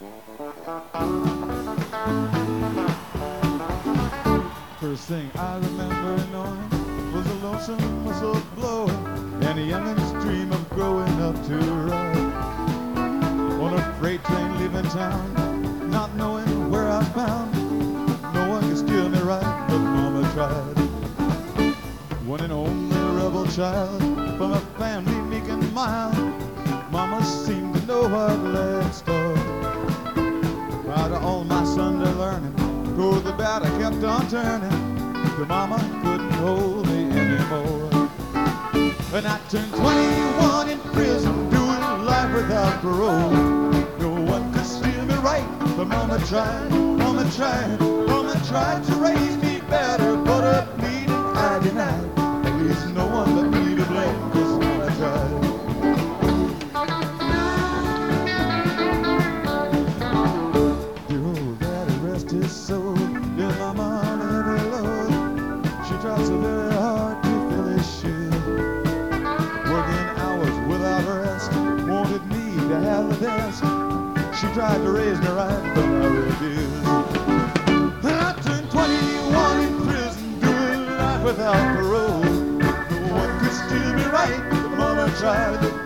First thing I remember knowing was a lonesome whistle blowing and a youngin's dream of growing up to ride on a freight train leaving town, not knowing where I'm bound. No one could steer me right, but Mama tried. One and only rebel child from a family meek and mild. Mama seemed to know what led start. Toward the I kept on turning. your mama couldn't hold me anymore. And I turned 21 in prison, doing life without parole. No one could steer me right, but mama tried, mama tried, mama tried to Lord. She tried so very hard to his shoes. Working hours without rest. Wanted me to have the. She tried to raise me right, but I refused. I turned 21 in prison, doing life without parole. No one could right, mama tried,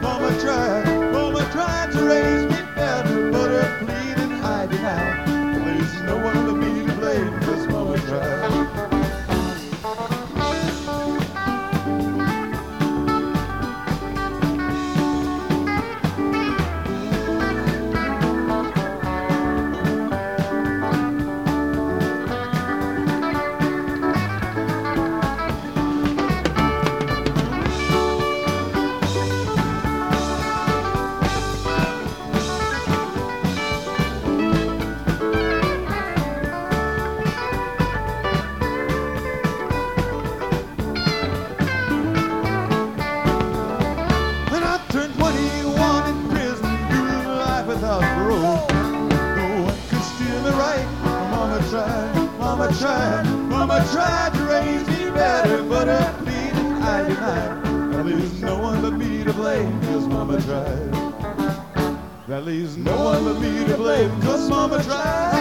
without. No one could steer me right. Mama tried, mama tried, mama tried to raise me better, but her pleading I denied. That leaves no one but me to blame, cause mama tried. That leaves no one but me to blame, cause mama tried.